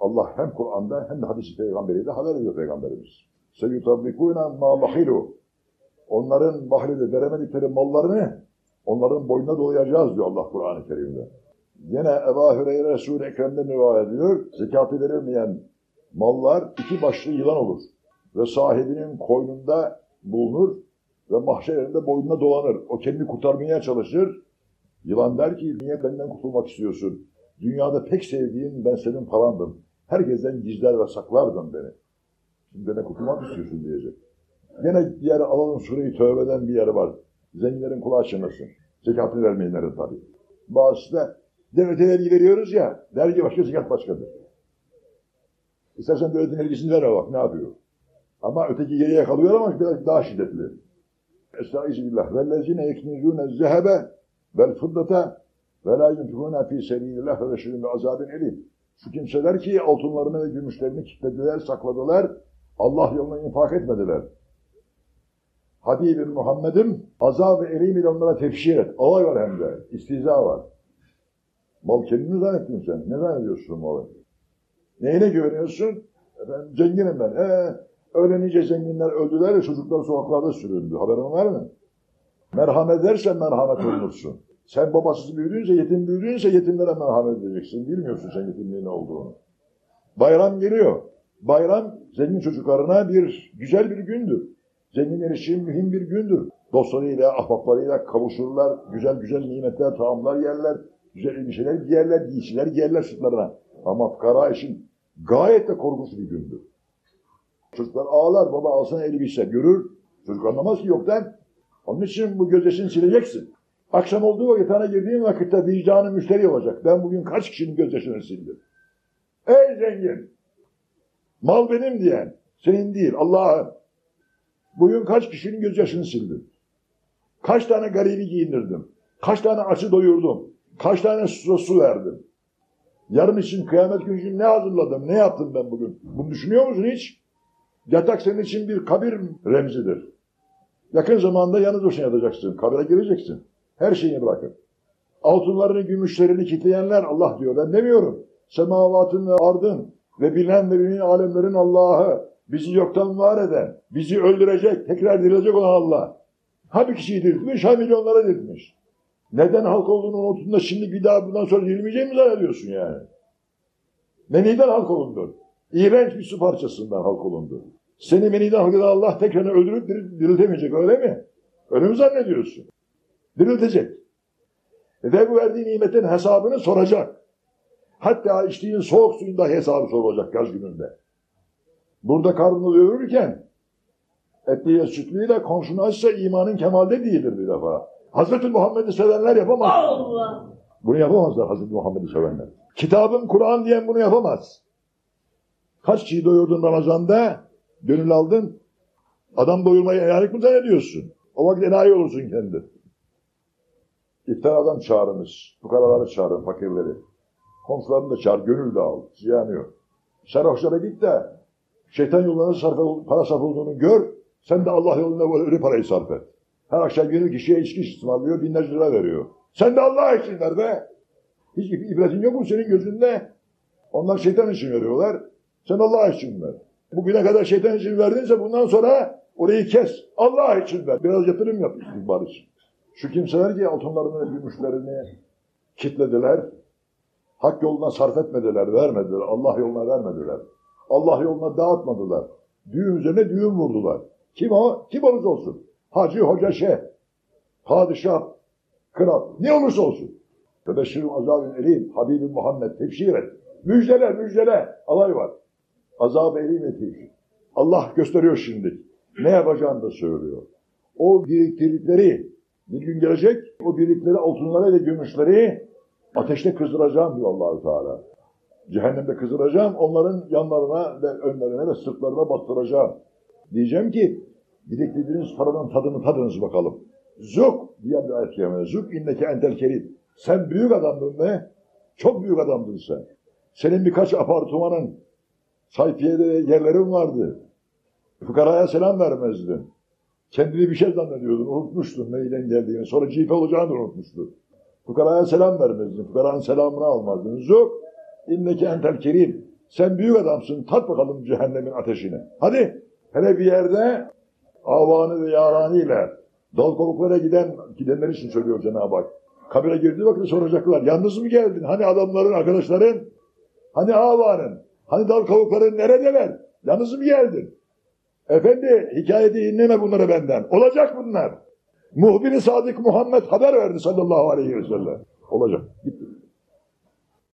Allah hem Kur'an'da hem de hadis-i peygamberiyle haber veriyor peygamberimiz. Seyyutabbikûne mâ bahilu. Onların bahrede veremedikleri mallarını onların boynuna dolayacağız diyor Allah Kur'an-ı Kerim'de. Yine Ebu Hüreyre Resul-i Ekrem'den rivayet ediyor. Zekatı verilmeyen mallar iki başlı yılan olur. Ve sahibinin koynunda bulunur ve mahşerinde boynuna dolanır. O kendini kurtarmaya çalışır. Yılan der ki niye benden kurtulmak istiyorsun? Dünyada pek sevdiğin ben senin parandım. Herkesten gizler ve saklardın beni. Şimdi bana kurtulmak istiyorsun diyecek. Yine diğer alalım sureyi tövbeden bir yeri var. Zenginlerin kulağı çınlasın. Zekatını vermeyenlerin tabii. Bazısı devlete vergi veriyoruz ya, vergi başka, zekat başkadır. İstersen devletin vergisini verme bak ne yapıyor. Ama öteki geriye kalıyor ama biraz daha şiddetli. Estaizu. Vellezine yeknizûne zehebe vel fıddate ve la yunfikûne fî sebîlillah ve beşirin ve azabin elim. Şu kimseler ki altınlarını ve gümüşlerini kilitlediler, sakladılar, Allah yoluna infak etmediler. Habibim Muhammed'im azab ve elim ile onlara tefşir et. Alay var hem de, istiza var. Mal kendini zannettin sen. Ne zannediyorsun malı? Neyine güveniyorsun? Efendim, zenginim ben. Ee, öyle nice zenginler öldüler ya çocuklar sokaklarda süründü. Haberin var mı? Merhamet edersen merhamet olunursun. Sen babasız büyüdüğünse, yetim büyüdüğünse yetimlere merhamet edeceksin. Bilmiyorsun sen yetimliğin ne olduğunu. Bayram geliyor. Bayram zengin çocuklarına bir güzel bir gündür. Zenginler için mühim bir gündür. Dostlarıyla, ahbaplarıyla kavuşurlar. Güzel güzel nimetler, taamlar yerler. Güzel elbiseler giyerler, giysiler giyerler sırtlarına. Ama fukara için gayet de korkunç bir gündür. Çocuklar ağlar, baba alsana elbise. Görür, çocuk anlamaz ki yoktan. Onun için bu gözyaşını sileceksin. Akşam olduğu vakit yatağına girdiğin vakitte vicdanı müşteri olacak. Ben bugün kaç kişinin gözyaşını sildim? Ey zengin! Mal benim diyen, senin değil, Allah'ın. Bugün kaç kişinin gözyaşını sildim? Kaç tane garibi giyindirdim? Kaç tane açı doyurdum? Kaç tane su, su verdim? Yarın için kıyamet günü için ne hazırladım? Ne yaptım ben bugün? Bunu düşünüyor musun hiç? Yatak senin için bir kabir remzidir. Yakın zamanda yanı başına yatacaksın. Kabire gireceksin. Her şeyini bırakın. Altınlarını, gümüşlerini kitleyenler Allah diyor. Ben demiyorum. Semavatın ve ardın ve bilen ve bilin alemlerin Allah'ı bizi yoktan var eden, bizi öldürecek, tekrar dirilecek olan Allah. Ha bir kişiyi diriltmiş, ha milyonlara diriltmiş. Neden halk olduğunu unuttun da şimdi bir daha bundan sonra dirilmeyeceğimi zannediyorsun yani. Meniden halk olundu. İğrenç bir su parçasından halk olundu. Seni meniden halk Allah tekrar öldürüp diriltemeyecek öyle mi? Öyle mi zannediyorsun? Diriltecek. Ve bu verdiği nimetin hesabını soracak. Hatta içtiğin soğuk suyun da hesabı sorulacak yaz gününde. Burada karnını doyururken etliye sütlüyle komşunu açsa imanın kemalde değildir bir defa. Hazreti Muhammed'i sevenler yapamaz. Allah! Bunu yapamazlar Hazreti Muhammed'i sevenler. Kitabım Kur'an diyen bunu yapamaz. Kaç kişiyi doyurdun Ramazan'da? Gönül aldın. Adam doyurmayı enayilik mi zannediyorsun? O vakit enayi olursun kendi. İftiradan çağırınız. Fukaraları çağırın, fakirleri. Komşularını da çağır, gönül de al. Ziyanı yok. Sarhoşlara git de şeytan yoluna sarf, para sarf olduğunu gör. Sen de Allah yolunda öyle parayı sarf et. Her akşam gelir kişiye içki ısmarlıyor, binlerce lira veriyor. Sen de Allah için ver be. Hiç ibretin yok mu senin gözünde? Onlar şeytan için veriyorlar. Sen Allah için ver. Bugüne kadar şeytan için verdinse bundan sonra orayı kes. Allah için ver. Biraz yatırım yap istihbar için. Şu kimseler ki altınlarını, gümüşlerini kitlediler. Hak yoluna sarf etmediler, vermediler. Allah yoluna vermediler. Allah yoluna dağıtmadılar. Düğün üzerine düğün vurdular. Kim o? Kim olursa olsun. Hacı, hoca, şeyh, padişah, kral, ne olursa olsun. Tebeşşirum azabın elim, Habibim Muhammed, tefsir et. Müjdele, müjdele, alay var. Azab-ı elim et. Allah gösteriyor şimdi. Ne yapacağını da söylüyor. O biriktirdikleri bir gün gelecek, o birikleri altınları ve gümüşleri ateşte kızdıracağım diyor allah Teala. Cehennemde kızdıracağım, onların yanlarına ve önlerine ve sırtlarına bastıracağım. Diyeceğim ki, biriktirdiğiniz paranın tadını tadınız bakalım. Zuk diye bir ayet kıyamete. Zuk inneke entel kerim. Sen büyük adamdın be. Çok büyük adamdın sen. Senin birkaç apartmanın, sayfiyede yerlerin vardı. Fukaraya selam vermezdin. Kendini bir şey zannediyordun, unutmuştun neyden geldiğini. Sonra cife olacağını unutmuştun. Fukaraya selam vermezdin. Fukaranın selamını almazdın. Zuk inneke entel kerim. Sen büyük adamsın. Tat bakalım cehennemin ateşini. Hadi. Hele bir yerde avanı ve yaranıyla dal kovuklara giden gidenler için söylüyor Cenab-ı Hak. Kabire girdiği vakit soracaklar. Yalnız mı geldin? Hani adamların, arkadaşların? Hani avanın? Hani dal kovukların neredeler? Yalnız mı geldin? Efendi hikayeti dinleme bunları benden. Olacak bunlar. Muhbir-i Sadık Muhammed haber verdi sallallahu aleyhi ve sellem. Olacak. Gitti.